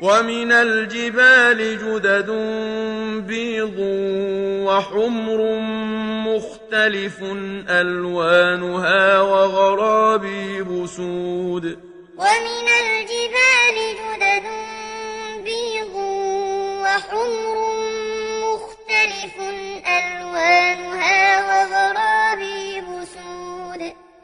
ومن الجبال جدد بيض وحمر مختلف ألوانها وغرابي بسود ومن الجبال جدد بيض وحمر مختلف ألوانها